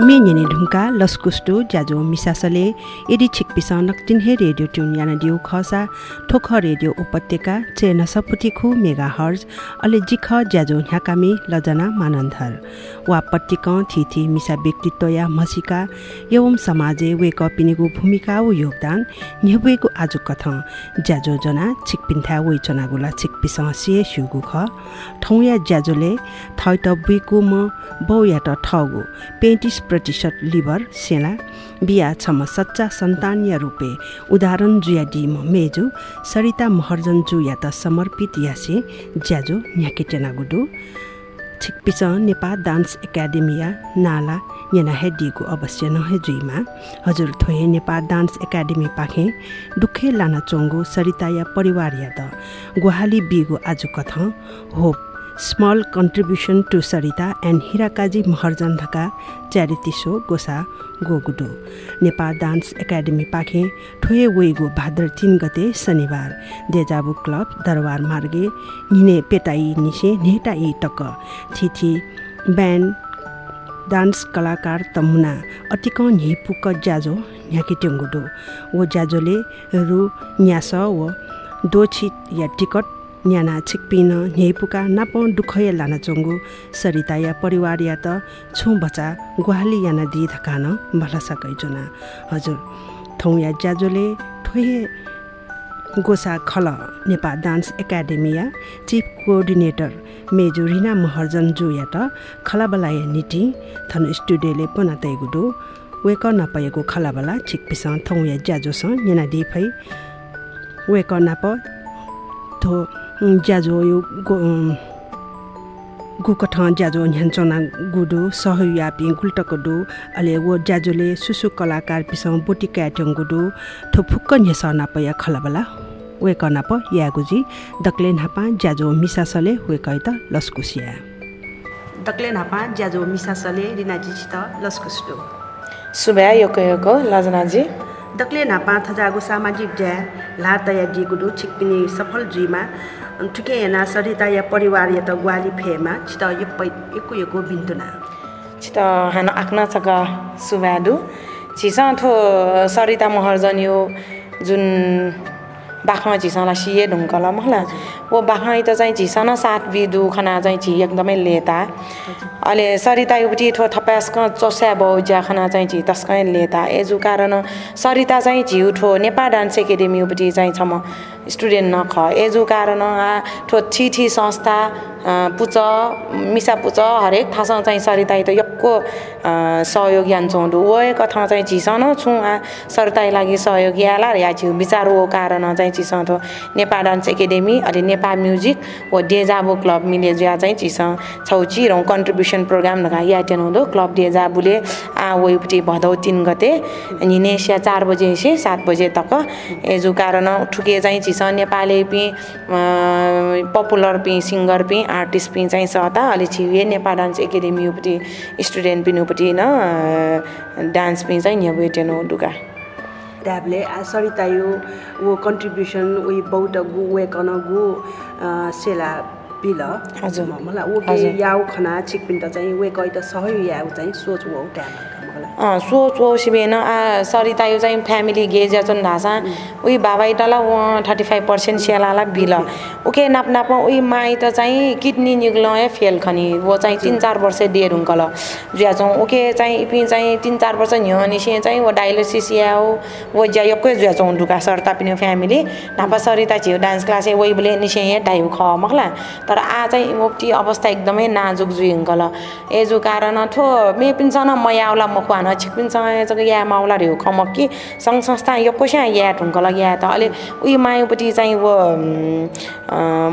मेन्यने ढुङ्का लस्कुस्टो ज्याजो मिसासले यदि छिकपिस नक्चिन्हे radio tune याना दिउ खसा ठोख रेडियो उपत्यका चेन सपुटी खु मेगा हर्ज अले जिख ज्याजो ह्याकामी लजना मानन्धर। वा पट्टिक थिथि मिसा व्यक्तित्व या मसिका एवं समाजे वेक पिनेगु भूमिका व योगदान न्हेबुएको आजु कथ ज्याजो जना छिकपिन्था वे चनागुला छिकपिस सिए सुगु ख ठौ या ज्याजोले थैत बुइकु म बौ या त ठगु पेन्टिस प्रतिशत लिभर सेला बिहा छम सच्चा सन्तान या रूपे। उदाहरण जुया डिम मेजु सरिता महर्जन जु या त समर्पित यासे ज्याजो गुडु छिकपिस नेपाल डान्स एकाडेमिया नाला याना हेडिएको अवश्य नहे जुइमा हजुर थोए नेपाल डान्स एकाडेमी पाखे दुखे लाना चोङ्गो सरिता या परिवार या त गुहाली बिगो आज कथ hope small contribution to Sarita and Hirakaji Maharjan ढका च्यारिटी सो गोसा गोगुडु नेपाल डान्स एकाडेमी पाखे ठुए वेगो भाद्र तिन गते शनिबार देजाबु क्लब दरबार मार्गे निने पेटाई निसे नेटाई टक थिथि ब्यान्ड डान्स कलाकार तमुना अतिक झिपुक ज्याजो न्याकी टेङ्गुडो वो ज्याजोले रु न्यास व दोछित या टिकट न्याना छिकपिन न्याइपुका नाप दुखय लाना चोङ्गु। सरिता या परिवार या त छु बचा गुहाली याना दि धकान भला सकै जोना। हजुर थौ या ज्याजोले ठोहे गोसा खल नेपाल डान्स एकाडेमिया चिफ कोअर्डिनेटर मेजु रिना महर्जन जो या त खलाबलाया निटी थन स्टुडियोले पना तैगुडो वेक नपाएको खलाबला छिकपिस थौ या ज्याजोसँग नेना दिफै वेक नाप थो ज्याजो यो गो गुकठ ज्याजो ह्यान्चना गुडु सहयापी गुल्टको अले वो ज्याजोले सुसु कलाकार पिसङ बोटी क्याट्यङ गुडु थुफुक्क न्यस नापया खलाबला वे कनाप यागुजी दक्ले नापा ज्याजो मिसासले वे त लस्कुसिया। दक्ले नापा ज्याजो मिसासले रिनाजी छित लस्कुस्टो। सुब्या योको योको लजनाजी। दक्ले नापा थजागो सामाजिक ज्या ला तया जिगुडु छिकपिने सफल जुइमा ठुके हेना सरिता या परिवार या त ग्वाली फेमा छित यप्पै यको यको बिन्तुना छित हान आख्ना छक सुब्याडु छिसा थो सरिता महर्जन यो जुन बाख्मा झिसालाई सिए ढुङ्कल महला वो बाख्मा त चाहिँ झिसन सात बिदु खना चाहिँ झि एकदमै लेता। अहिले सरिता युपट्टि थो थप्यास्क चोस्या बहु ज्या खना चाहिँ झि तस्कै लेता। एजु कारण सरिता चाहिँ झिउ ठो नेपाल डान्स एकाडेमी युपट्टि चाहिँ छ म। स्टुडेन्ट नख एजु कारण ठो छि संस्था पुच मिसा पुच हरेक थासँग चाहिँ सरिताई त यक्को सहयोग यान्छौँ ओ कथा चाहिँ झिसन छु सरिताई लागि सहयोग याला या झिउ विचार हो कारण चाहिँ चिसँग थो नेपाल डान्स एकाडेमी अनि नेपाल म्युजिक ओ डेजाबो क्लब मिले ज्या चाहिँ चिस छौची रौँ कन्ट्रिब्युसन प्रोग्राम नगा या हुँदो क्लब डेजाबुले आ वहीपट्टि भदौ तिन गते अनि नेसिया चार बजे सात बजे तक एजु कारण ठुके चाहिँ चिस नेपाली पि पपुलर पि सिङ्गर पि आर्टिस्ट पि चाहिँ सता अलि छिए नेपाल डान्स एकाडेमीपट्टि स्टुडेन्ट पिनुपट्टि न डान्स पि चाहिँ यहाँ वेटेन डुगा ट्याबले सरिता यो वो कन्ट्रिब्युसन उयो बौट गु वे कन गु सेला पिल। हजुर। मलाई ऊ याउ खना छिकपिन त चाहिँ वे कै त सहयोग याउ चाहिँ सोच वो ट्याब सोच ओसिबेन आ सरिता यो चाहिँ फ्यामिली गेज चुन ढासा उही बाबा इटाला थर्टी फाइभ पर्सेन्ट स्यालाला बिल उके नाप नाप उही माई त चाहिँ किडनी निक्ल फेल खनि वो चाहिँ तिन चार वर्ष डेर हुङ्कल जुया चाहिँ उके चाहिँ इपि चाहिँ तिन चार वर्ष हिँड निसे चाहिँ वो डायलिसिस या हो वो ज्या यक्कै जुया चाहिँ ढुका सरता पनि फ्यामिली नापा सरिता छियो डान्स क्लास वही बोले निसे यहाँ टाइम ख मखला तर आ चाहिँ मोप्टी अवस्था एकदमै नाजुक जुइ हुङ्कल एजु कारण थो मे पिन्छ न म याउला म खुवान छिक्पिनसँग या माउला रे खमक्की सङ्घ संस्था यो कोसा या ढुङ्कल या त अहिले उयो मायोपट्टि चाहिँ वो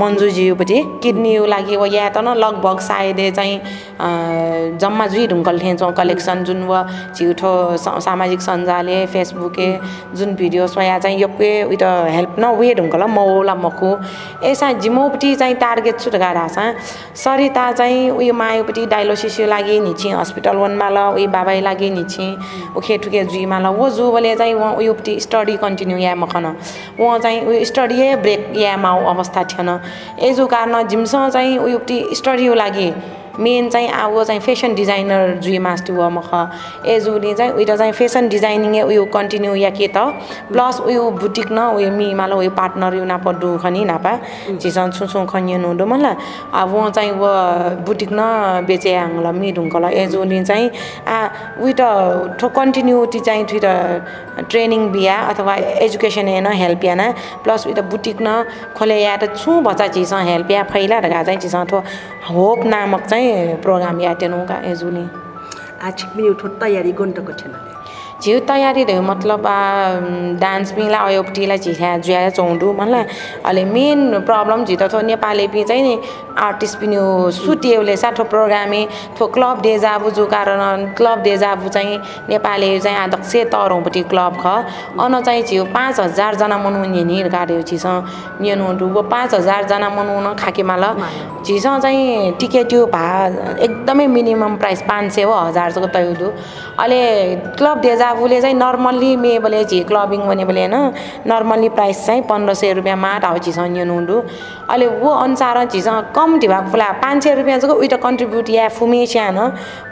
मन्जुजीपट्टि किडनी लागि वो या त न लगभग सायदै चाहिँ जम्मा जुई ढुङ्कल ठेन्छौँ कलेक्सन जुन व छिउठो सामाजिक सञ्जाले फेसबुके जुन भिडियो सोया चाहिँ यो उयो त हेल्प न उयो ढुङ्कल मौला मखु एसा जिमोपट्टि चाहिँ टार्गेट छु छ सरिता चाहिँ उयो मायोपट्टि डायलोसिस लागि निची हस्पिटल वनमा ल उयो बाबाई लागि निची उखे ठुके जुइमा ल वो जुबले चाहिँ उहाँ उयोपट्टि स्टडी कन्टिन्यू या मखन। उहाँ चाहिँ उयो स्टडी ब्रेक या माउ अवस्था थिएन। एजु कारण झिमसँग चाहिँ उयोपट्टि स्टडी लागि। मेन चाहिँ अब चाहिँ फेसन डिजाइनर जुई मास्टु हो म ख ए जुले चाहिँ उयो चाहिँ फेसन डिजाइनिङ उयो कन्टिन्यू या के त? प्लस उयो बुटिक न उयो मि माला उयो पार्टनर उयो नाप डु खनि नापा। चिसन छु छु खनियो नुडो मला अब वो चाहिँ वो बुटिक न बेचे आङ्ला मि ढुङ्कला ए जुले चाहिँ आ उयो त ठो कन्टिन्युटी चाहिँ ठुइ त ट्रेनिङ बिहा अथवा एजुकेसन हेर्न हेल्प याना प्लस उयो त बुटिक न खोले या त छु बच्चा चिज हेल्प या फैला ढगा चाहिँ चिज ठो होप नामक चाहिँ प्रोग्राम या तेनुका एजुनी आछिक पनि उठो तयारी गन्तको थिएन झिउ तयारी रे मतलब डान्स पिला अयोपट्टिलाई झिठ्या जुया चौँडु मलाई अहिले मेन प्रब्लम झितो थो नेपाली पि चाहिँ नि आर्टिस्ट पनि सुटिएउले साठो प्रोग्रामे थो क्लब डे जाबु जो कारण क्लब डे जाबु चाहिँ नेपाली चाहिँ आदक्ष तरौँपट्टि क्लब ख। अन चाहिँ झिउ पाँच हजारजना मनाउने नि गाड्यो झिस। नियनु वो पाँच हजारजना मनाउन खाकेमाल झिस चाहिँ टिकट भा एकदमै मिनिमम प्राइस पाँच सय हो हजारको तयुदु अहिले क्लब डे जाबुले चाहिँ नर्मल्ली मे बोले झि क्लबिङ भने बोले होइन नर्मल्ली प्राइस चाहिँ पन्ध्र सय रुपियाँ माट आउँछ झिस नियनु अहिले वो अनुसार झिस कम्ती भएको फुला पाँच सय रुपियाँ चाहिँ उयो कन्ट्रिब्युट या फुमे स्यान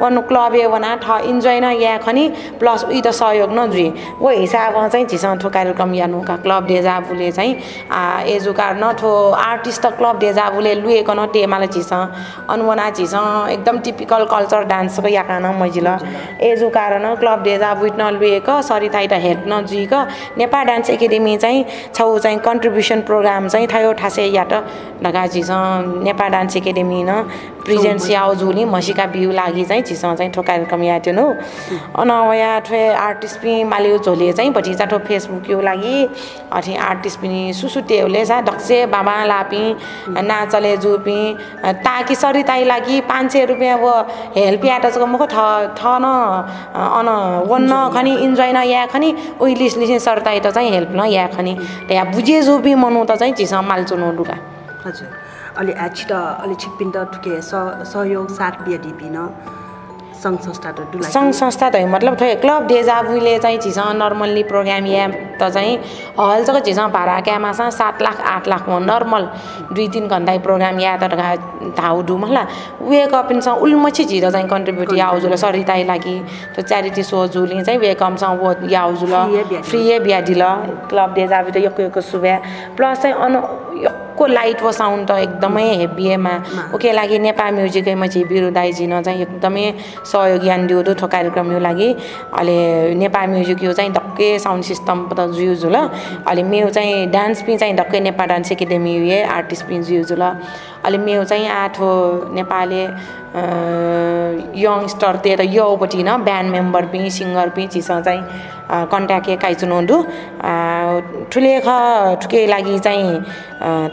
वनु क्लब ए वना ठ इन्जोय न या खनि प्लस उयो त सहयोग न जुई वो हिसाबमा चाहिँ झिसँग ठो कार्यक्रम यानुका क्लब डेजाबुले चाहिँ एजुकार न ठो आर्टिस्ट त क्लब डेजाबुले लुएको न टेमाले झिस अनुवना झिस एकदम टिपिकल कल्चर डान्सको याका न मैजिल। एजु कारण क्लब डेजाबु न लुएक सरिताइ त हेड न जुइक नेपाल डान्स एकाडेमी चाहिँ छौ चाहिँ कन्ट्रिब्युसन प्रोग्राम चाहिँ थायो ठासे याट ढगा झिस नेपाल डान्स एकाडेमी न प्रेजेन्ट स्याउ जुली मसिका बिउ लागि चाहिँ झिसँग चाहिँ ठो कार्यक्रम या अन या ठो आर्टिस्ट पनि मालिउ झोले चाहिँ भटी चाठो फेसबुक यो लागि अठी आर्टिस्ट पनि सुसुटेहरूले सा ढक्से बाबा लापी नाचले जुपी ताकि सरिताई लागि पाँच सय रुपियाँ वो हेल्प याटको मुख ठ ठ न अन वन न खनि इन्जोय न या खनि उहिलिस लिसिन सरताई त चाहिँ हेल्प न या खनि त्यहाँ बुझे जुपी मनाउ त चाहिँ झिसँग माल्चुनु डुगा हजुर। अलि छिटो अलि छिप्पिन त ठुके सहयोग साथ बिहा डिपिन सङ्घ संस्था त सङ्घ संस्था त मतलब थोरै क्लब डेजाबुले चाहिँ झिसँग नर्मल्ली प्रोग्राम या त चाहिँ हलसँग झिसँग भाडा क्यामासँग सात लाख आठ लाखमा नर्मल दुई तिन घन्टा प्रोग्राम या त धाउ डु मला वेकअपिनसँग उल्मछि झिरो चाहिँ कन्ट्रिब्युट या आउजुल सरिताई लागि। त्यो च्यारिटी सो जुली चाहिँ वेकअमसँग वो या आउजुल फ्री बिहा दिल क्लब डेजाबु त यको सुब्या प्लस चाहिँ अन को लाइट व साउन्ड त एकदमै हेभिएमा ओके लागि नेपाल म्युजिकैमा चाहिँ बिरु दाइजिन चाहिँ एकदमै सहयोग यान दियो थो कार्यक्रम यो लागि अहिले नेपाल म्युजिक यो चाहिँ धक्कै साउन्ड सिस्टम त जुयुज ल अहिले मेरो चाहिँ डान्स पनि चाहिँ धक्कै नेपाल डान्स एकाडेमी उयो आर्टिस्ट पनि जुयुज ल अहिले मेरो चाहिँ आठो नेपाली यङस्टर त योपट्टि न ब्यान्ड मेम्बर पनि सिङ्गर पनि चिसँग चाहिँ कन्ट्याक्ट काइचुनोन्डु ठुले ख ठुके लागि चाहिँ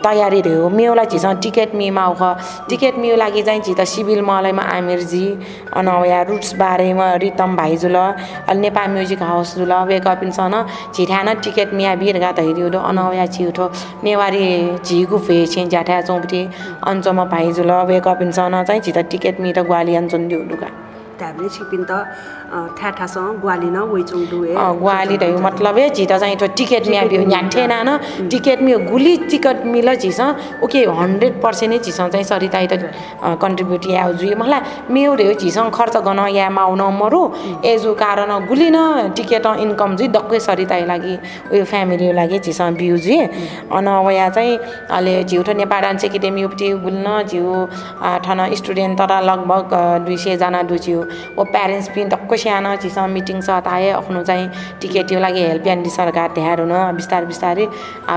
तयारी रह्यो मेउलाई झिसँग टिकट मिमा ख टिकट मिउ लागि चाहिँ झित सिभिल मलैमा आमिरजी अनवया रुट्स बारेमा रितम भाइजुल अलि नेपाल म्युजिक हाउस जुल वेकअपिनसँग झिठ्यान टिकट मिया बिरगा धैर्यो अनवया छिउठो नेवारी झिगु फे छि ज्याठ्या चौपटी अञ्चमा भाइजुल वेकअपिनसँग चाहिँ झित टिकट मि त ग्वाली अञ्चन दिउ लुगा त ग्वाली त मतलब है झिटा चाहिँ त्यो टिकट मिया बियो न्याठेन न टिकट मियो गुली टिकट मिल झिस ओके हन्ड्रेड पर्सेन्ट नै झिस चाहिँ सरिता त कन्ट्रिब्युट या जुए मलाई मेउ रे झिस खर्च गर्न या माउन मरु। एजु कारण गुली न टिकट इन्कम जुइ डक्कै सरिता लागि उयो फ्यामिली लागि झिस बिउ जुए अन या चाहिँ अहिले झिउठो नेपाल डान्स एकाडेमी उपटि गुल्न झिउ ठन स्टुडेन्ट तर लगभग दुई सयजना डुच्यो ओ प्यारेन्ट्स पनि डक्कै सानो चिसँग मिटिङ छ ताए आफ्नो चाहिँ टिकट यो लागि हेल्प एन्ड सरकार त्यहाँ हुन बिस्तारै बिस्तारै।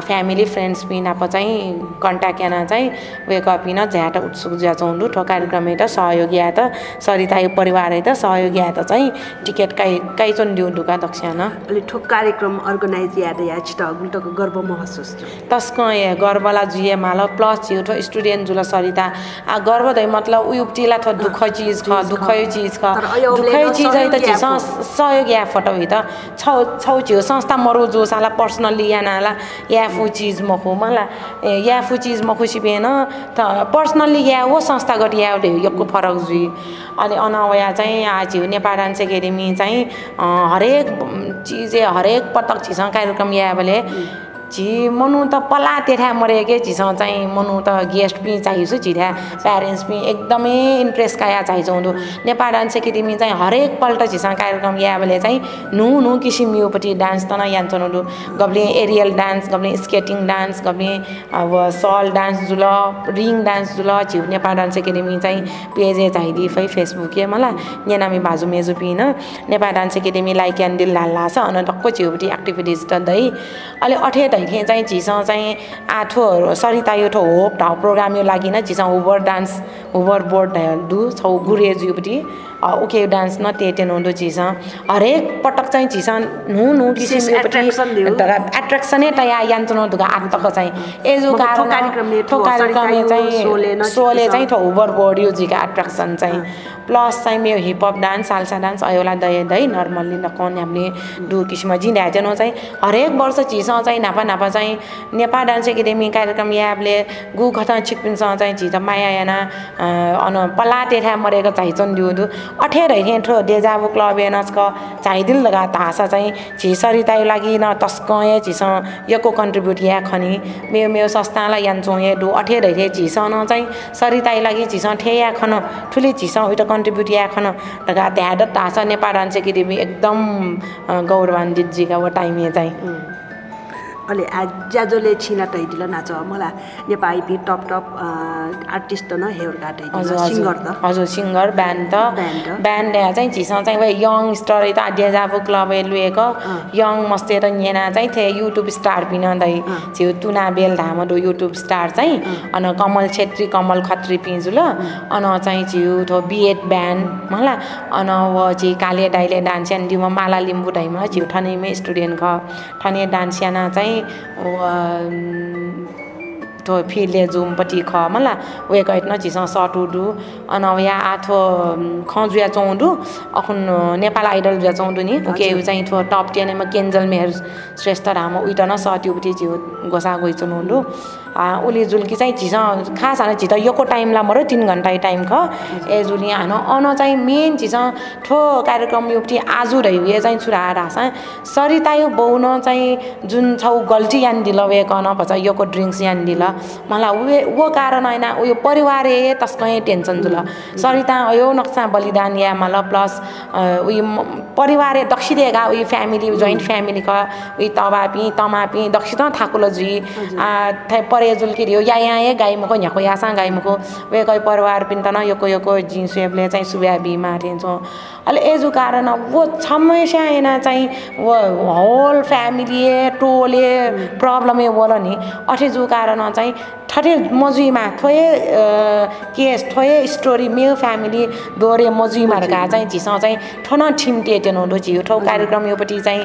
फ्यामिली फ्रेन्ड्स पिन आप चाहिँ कन्ट्याक्ट याना चाहिँ वेक पिन झ्याट उत्सुक ज्या चौँडु ठो कार्यक्रम त सहयोगी आए त सरिता परिवार त सहयोगी आए त चाहिँ टिकट काइ काइ चोन दिउ ढुका दक्षान अलि ठोक कार्यक्रम अर्गनाइज याद या छिटो गुल्टको गर्व महसुस तस्क गर्वला जुए माल प्लस छिउ ठो स्टुडेन्ट जुल सरिता। गर्व दै मतलब उयो टिला थो दुःख चिज ख दुःख चिज ख दुःख चिज त छि सहयोग या फोटो त। छौ छौ छियो संस्था मरो जो साला पर्सनली या नाला या फु चिज मखो मला या फु चिज मखो सिपेन त पर्सनली या हो संस्थागत या यको फरक जुई अनि अनवया चाहिँ आज नेपाल डान्स एकाडेमी चाहिँ हरेक चिज हरेक पटक छिसँग कार्यक्रम या बोले झि मनु त पला तेठा मरे के झिसँग चाहिँ मनु त गेस्ट पनि चाहिएको झिठा प्यारेन्ट्स पनि एकदमै इन्ट्रेस्ट काया चाहिन्छ नेपाल डान्स एकाडेमी चाहिँ हरेकपल्ट झिसँग कार्यक्रम याबले चाहिँ नु नु किसिम योपट्टि डान्स त यान्छन् गब्ले एरियल डान्स गब्ले स्केटिङ डान्स गब्ले अब सल डान्स जुल रिङ डान्स जुल झिउ नेपाल डान्स एकाडेमी चाहिँ पेजे चाहिदिए फै फेसबुक मलाई। नेनामी भाजु मेजु pin Nepal dance academy like candle लाल्ला छ अनि टक्क झिउपट्टि एक्टिभिटिज त दै। अहिले अठे दैखे चाहिँ झिसँग चाहिँ आठो सरिता यो ठो होप ढाउ प्रोग्राम यो लागि न झिसँग डान्स हुबर बोर्ड डु छौ गुरे उके डान्स न हुँदो चिज हरेक पटक चाहिँ चिज नु नु किसिम एट्र्याक्सनै त यहाँ यान्चन धुका आत्तक चाहिँ। एजो कारण ठो कार्यक्रम चाहिँ सोले चाहिँ ठो हुबर बोर्ड यो जिका एट्र्याक्सन चाहिँ। प्लस चाहिँ मेरो hip hop dance salsa dance अयोला दय दही नर्मल्ली नकन हामीले डु किसिम जिन्दा हेर्नु चाहिँ। हरेक वर्ष झिसँग चाहिँ नापा नापा चाहिँ नेपाल डान्स एकाडेमी कार्यक्रम याबले गु खत छिकपिनसँग चाहिँ झिज माया याना अन पला तेठा मरेको चाहिन्छन् दिउँदु। अठेर हेठो डेजाबु क्लब एनस्क चाहिदिल लगा तासा चाहिँ सरितायो लागि न तस्क ए झिस यको कन्ट्रिब्युट या खनि मेरो मेरो संस्थालाई यान्छौँ ए डु अठेर हे झिस न चाहिँ सरिताई लागि झिस ठे या खन ठुली झिस उयो कन्ट्रिब्युट या खन ढगा त्यहाँ तासा नेपाल डान्स एकाडेमी एकदम गौरवान्वित जिगा वो टाइम चाहिँ अहिले ज्याजोले छिना टैदिल नाच मलाई नेपाली पि टप टप आर्टिस्ट त न हेयर सिङ्गर त। हजुर सिङ्गर ब्यान्ड त। ब्यान्ड। चाहिँ झिसँग चाहिँ यङ स्टार त डेजाबु क्लब लुएको यङ मस्ते र यहाँ चाहिँ थिए युट्युब स्टार पिन दै छिउ तुना बेल धामो युट्युब स्टार चाहिँ। अन कमल छेत्री कमल खत्री पिजु ल अन चाहिँ छिउ थो बिएड ब्यान्ड मलाई अन व चाहिँ काले डाइले डान्स यान माला लिम्बू ढाइमा छिउ ठनेमै स्टुडेन्ट ख। ठने डान्स याना चाहिँ फिले जुमपट्टि ख मला वे कैट न झिस सटुडु अन या आथो खजुया चौँडु अखुन नेपाल आइडल जुया चौँडु नि के चाहिँ थो टप टेनमा केन्जल मेहर श्रेष्ठ राम उइट न सट्युपट्टि झिउ गोसा गइ उसले जुल्की चाहिँ झिस खास हान झित योको टाइमलाई मरो तिन घन्टा टाइम ख ए जुली हान अन चाहिँ मेन झिस ठो कार्यक्रम युपट्टि आज रह्यो चाहिँ छुरा हाँसा सरिता यो बौन चाहिँ जुन छौ गल्टी यान दिल वे कन भन्छ योको ड्रिङ्क्स यान दिल। मलाई उयो वो कारण होइन उयो परिवार ए तस्कै टेन्सन जुल। सरिता यो नक्सा बलिदान या मलाई प्लस उयो परिवार दक्षिणेगा उयो फ्यामिली जोइन्ट फ्यामिलीको उयो तबापी तमापी दक्षिण थाकुलो जुई परे जुल्किरियो या यहाँ ए गाई मुखो यहाँको यासा गाई मुखो वे गई परिवार पिन्तन योको योको जिन्सुएबले चाहिँ सुब्या बिमा ठेन्छौँ अहिले एजु कारण वो छमेसा एना चाहिँ वो होल फ्यामिली टोले प्रब्लम बोल नि। अठे कारण चाहिँ ठटे मजुईमा थोए केस थोए स्टोरी मेरो फ्यामिली दोहोरे मजुईमाहरूका चाहिँ झिसँग चाहिँ ठन ठिम्टे टेनो झिउ ठौ कार्यक्रम योपट्टि चाहिँ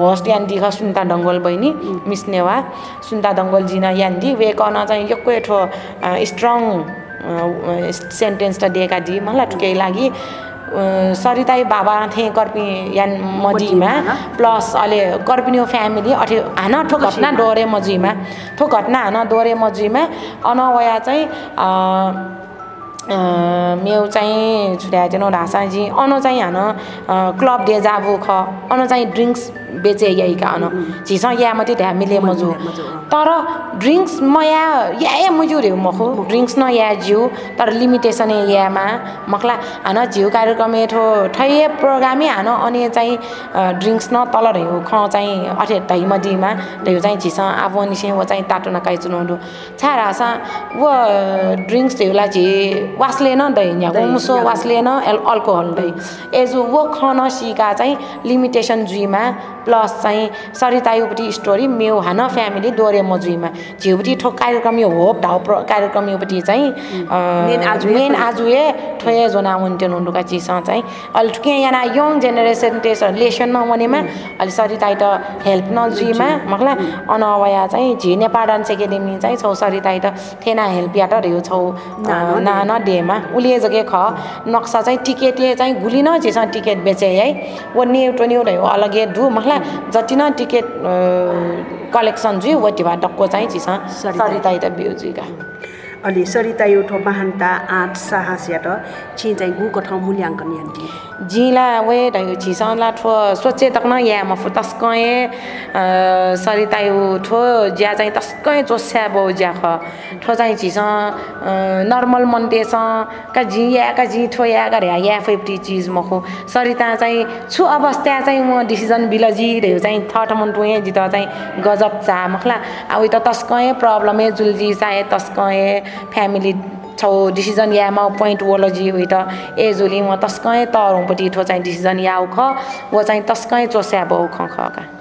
होस्ट यान्दी ख सुन्ता डङ्गोल बहिनी मिस्नेवा सुन्ता डङ्गोल जिना यान्दी वे कन चाहिँ यक्को ठो स्ट्रङ सेन्टेन्स त दिएका दि मलाई केही लागि सरिताई बाबा थिएँ कर्पी यान मजीमा प्लस अहिले कर्पिनी फ्यामिली अठे हान ठो घटना डोरे मजीमा ठो घटना हान डोरे मजीमा। अनवया चाहिँ मेउ चाहिँ छुट्याए चाहिँ ढासाजी अन चाहिँ हान क्लब डे जाबु ख। अन चाहिँ ड्रिङ्क्स बेचे यहीका अन झिस या मात्रै ढ्या मिले मजु। तर ड्रिङ्क्स म या या मुजु रे मखो। ड्रिङ्क्स न या जिउ तर लिमिटेसन यामा। मखला हान झिउ कार्यक्रम ठो ठै प्रोग्रामै हान अनि चाहिँ ड्रिङ्क्स न तल रह्यो ख चाहिँ अठे धै मदीमा चाहिँ झिस आफू निसे वो चाहिँ ताटो नकाइ चुनाउनु। छार हाँसा वो ड्रिङ्क्स थिउला झि वास्ले न दै यहाँ। मुसो वास्ले न एल अल्कोहल दै। एजु वो खन सिका चाहिँ लिमिटेसन जुइमा प्लस चाहिँ सरितायुपट्टि स्टोरी मेउ हान फ्यामिली दोरे मजुईमा झिउपट्टि ठो कार्यक्रम यो होप ढाउ प्र कार्यक्रम योपट्टि चाहिँ मेन आजुए ठोए जोना हुन्थ्यो नुडुका चिजसँग चाहिँ। अहिले ठुके यहाँ यङ जेनेरेसन टेस्ट लेसन नहुनेमा अहिले सरिताई त हेल्प नजुईमा मखला अनवया चाहिँ झि नेपाल डान्स एकाडेमी चाहिँ छौ सरिताई त। थेना हेल्प या त रह्यो छौ ना न डेमा उले जगे ख नक्सा चाहिँ टिकट चाहिँ गुली न झिसँग टिकट बेचे है। वो न्यु न्यु रह्यो अलगे धु मखला जति न टिकट कलेक्सन वति भए डक्को चाहिँ चिसा। सरिताई त बिउजुइका अलि सरिता एउटा बाहन्ता आठ साहस्याट छि चाहिँ गुको ठाउँ मूल्याङ्कन यान्टी जिला वे ढाइ छिसा ला ठो सोचे तक न या म फु तस्कए सरिता यु ठो ज्या चाहिँ तस्कए जोस्या बो ज्या ख ठो चाहिँ छिसा नर्मल मन्टे स का जि या का जि ठो या गरे या फिफ्टी चिज म खो सरिता चाहिँ छु अवस्था चाहिँ म डिसिजन बिलजी रे चाहिँ थट मन टुए जित चाहिँ गजब चा मखला अब त तस्कए प्रब्लम जुल्जी चाहे तस्कए फ्यामिली छौ डिसिजन यामा पोइन्ट वोलोजी उयो त ए जुली म तरौँपट्टि ठो चाहिँ डिसिजन याउ ख वो चाहिँ तस्कए चोस्या बौ ख ख का